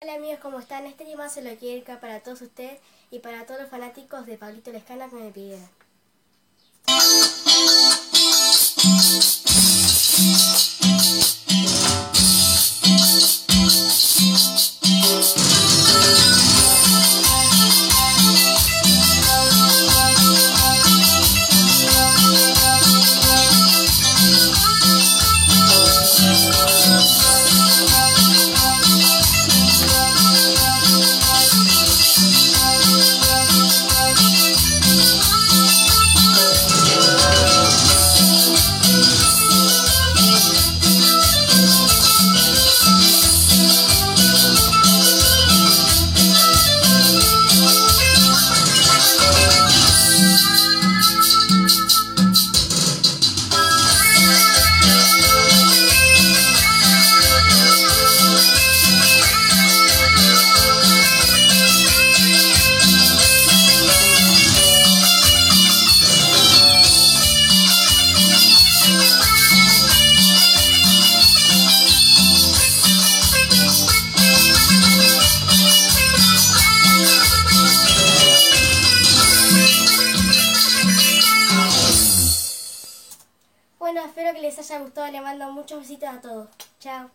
Hola amigos, ¿cómo están? Este tema se lo quiero para todos ustedes y para todos los fanáticos de Pablito Lescana que me pidieron. Espero que les haya gustado. Le mando muchos besitos a todos. Chao.